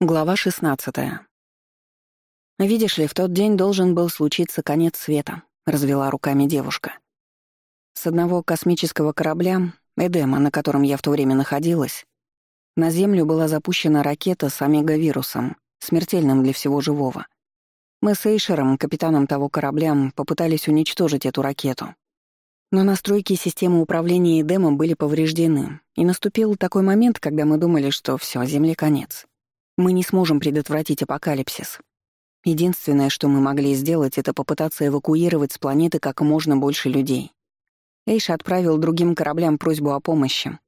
Глава 16. «Видишь ли, в тот день должен был случиться конец света», — развела руками девушка. «С одного космического корабля, Эдема, на котором я в то время находилась, на Землю была запущена ракета с омегавирусом, смертельным для всего живого. Мы с Эйшером, капитаном того корабля, попытались уничтожить эту ракету. Но настройки системы управления Эдема были повреждены, и наступил такой момент, когда мы думали, что все, Земле конец». Мы не сможем предотвратить апокалипсис. Единственное, что мы могли сделать, это попытаться эвакуировать с планеты как можно больше людей. Эйш отправил другим кораблям просьбу о помощи.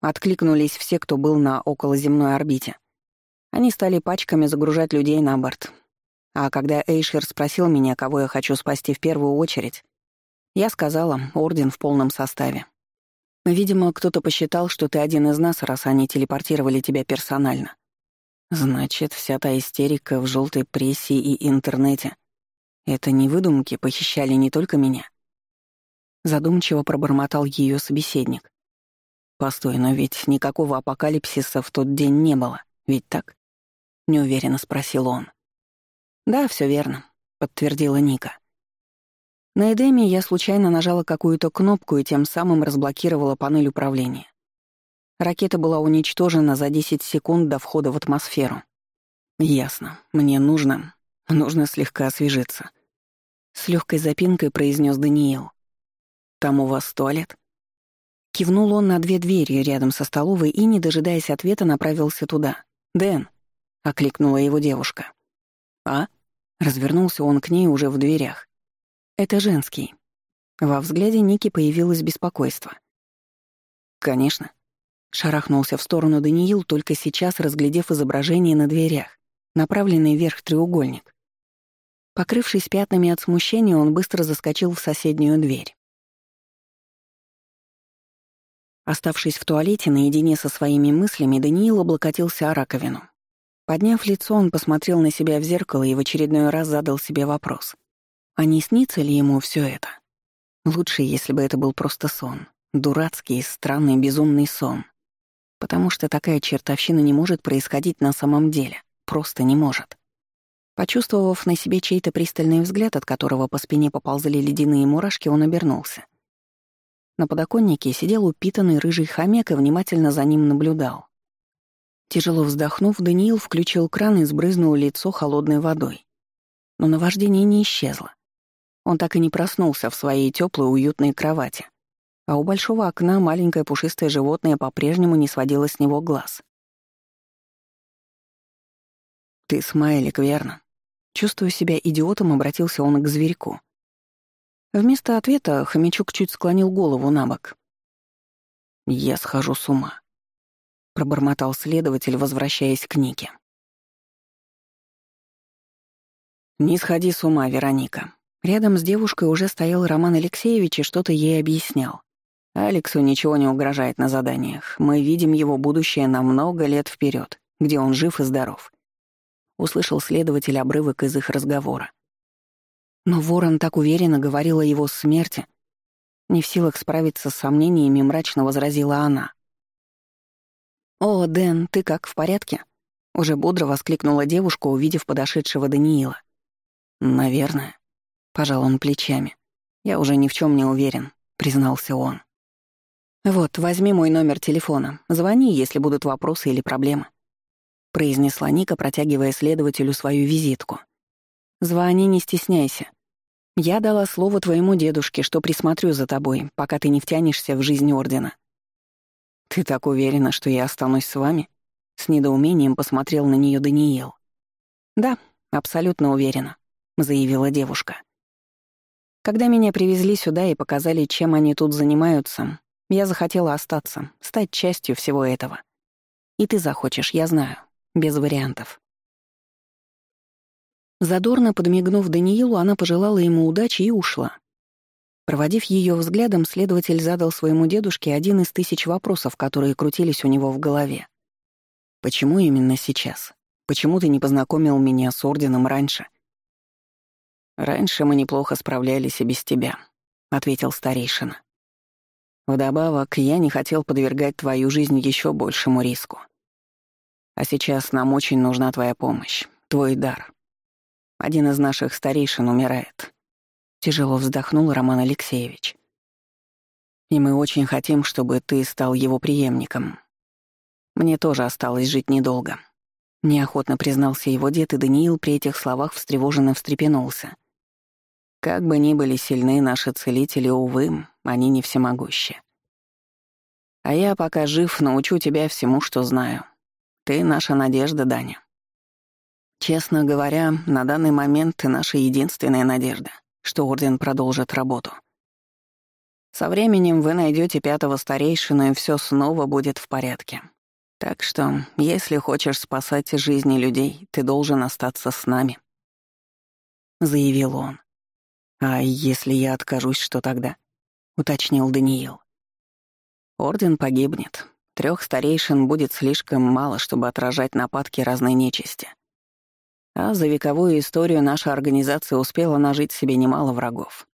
Откликнулись все, кто был на околоземной орбите. Они стали пачками загружать людей на борт. А когда Эйшер спросил меня, кого я хочу спасти в первую очередь, я сказала, орден в полном составе. Видимо, кто-то посчитал, что ты один из нас, раз они телепортировали тебя персонально. Значит, вся та истерика в желтой прессе и интернете — это не выдумки, похищали не только меня. Задумчиво пробормотал ее собеседник. Постой, но ведь никакого апокалипсиса в тот день не было, ведь так? Неуверенно спросил он. Да, все верно, подтвердила Ника. На Эдеме я случайно нажала какую-то кнопку и тем самым разблокировала панель управления. Ракета была уничтожена за 10 секунд до входа в атмосферу. «Ясно. Мне нужно... Нужно слегка освежиться». С легкой запинкой произнес Даниил. «Там у вас туалет?» Кивнул он на две двери рядом со столовой и, не дожидаясь ответа, направился туда. «Дэн!» — окликнула его девушка. «А?» — развернулся он к ней уже в дверях. «Это женский». Во взгляде Ники появилось беспокойство. «Конечно», Шарахнулся в сторону Даниил, только сейчас разглядев изображение на дверях, направленный вверх треугольник. Покрывшись пятнами от смущения, он быстро заскочил в соседнюю дверь. Оставшись в туалете наедине со своими мыслями, Даниил облокотился о раковину. Подняв лицо, он посмотрел на себя в зеркало и в очередной раз задал себе вопрос. А не снится ли ему все это? Лучше, если бы это был просто сон. Дурацкий, странный, безумный сон потому что такая чертовщина не может происходить на самом деле. Просто не может. Почувствовав на себе чей-то пристальный взгляд, от которого по спине поползли ледяные мурашки, он обернулся. На подоконнике сидел упитанный рыжий хомяк и внимательно за ним наблюдал. Тяжело вздохнув, Даниил включил кран и сбрызнул лицо холодной водой. Но наваждение не исчезло. Он так и не проснулся в своей теплой уютной кровати а у большого окна маленькое пушистое животное по-прежнему не сводило с него глаз. «Ты смайлик, верно?» Чувствуя себя идиотом, обратился он к зверьку. Вместо ответа хомячок чуть склонил голову на бок. «Я схожу с ума», — пробормотал следователь, возвращаясь к Нике. «Не сходи с ума, Вероника». Рядом с девушкой уже стоял Роман Алексеевич и что-то ей объяснял. Алексу ничего не угрожает на заданиях. Мы видим его будущее на много лет вперед, где он жив и здоров. Услышал следователь обрывок из их разговора. Но Ворон так уверенно говорил о его смерти. Не в силах справиться с сомнениями, мрачно возразила она. «О, Дэн, ты как, в порядке?» Уже бодро воскликнула девушка, увидев подошедшего Даниила. «Наверное», — пожал он плечами. «Я уже ни в чем не уверен», — признался он. «Вот, возьми мой номер телефона. Звони, если будут вопросы или проблемы», — произнесла Ника, протягивая следователю свою визитку. «Звони, не стесняйся. Я дала слово твоему дедушке, что присмотрю за тобой, пока ты не втянешься в жизнь Ордена». «Ты так уверена, что я останусь с вами?» — с недоумением посмотрел на нее Даниил. «Да, абсолютно уверена», — заявила девушка. «Когда меня привезли сюда и показали, чем они тут занимаются, я захотела остаться, стать частью всего этого. И ты захочешь, я знаю. Без вариантов. Задорно подмигнув Даниилу, она пожелала ему удачи и ушла. Проводив ее взглядом, следователь задал своему дедушке один из тысяч вопросов, которые крутились у него в голове. «Почему именно сейчас? Почему ты не познакомил меня с орденом раньше?» «Раньше мы неплохо справлялись и без тебя», — ответил старейшина. Вдобавок, я не хотел подвергать твою жизнь еще большему риску. А сейчас нам очень нужна твоя помощь, твой дар. Один из наших старейшин умирает. Тяжело вздохнул Роман Алексеевич. И мы очень хотим, чтобы ты стал его преемником. Мне тоже осталось жить недолго. Неохотно признался его дед, и Даниил при этих словах встревоженно встрепенулся. Как бы ни были сильны наши целители, увы, они не всемогущие, А я, пока жив, научу тебя всему, что знаю. Ты — наша надежда, Даня. Честно говоря, на данный момент ты наша единственная надежда, что Орден продолжит работу. Со временем вы найдете пятого старейшину, и все снова будет в порядке. Так что, если хочешь спасать жизни людей, ты должен остаться с нами», — заявил он. «А если я откажусь, что тогда?» — уточнил Даниил. «Орден погибнет. Трех старейшин будет слишком мало, чтобы отражать нападки разной нечисти. А за вековую историю наша организация успела нажить себе немало врагов.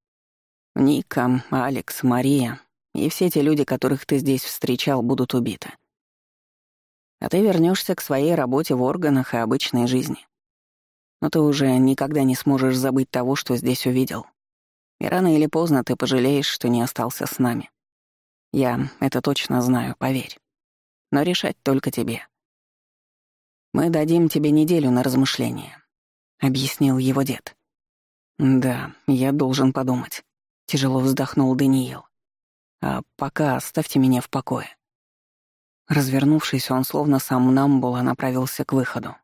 Ника, Алекс, Мария и все те люди, которых ты здесь встречал, будут убиты. А ты вернешься к своей работе в органах и обычной жизни. Но ты уже никогда не сможешь забыть того, что здесь увидел». И рано или поздно ты пожалеешь, что не остался с нами. Я это точно знаю, поверь. Но решать только тебе. Мы дадим тебе неделю на размышление, объяснил его дед. Да, я должен подумать, тяжело вздохнул Даниил. А пока оставьте меня в покое. Развернувшись, он словно сам намбула направился к выходу.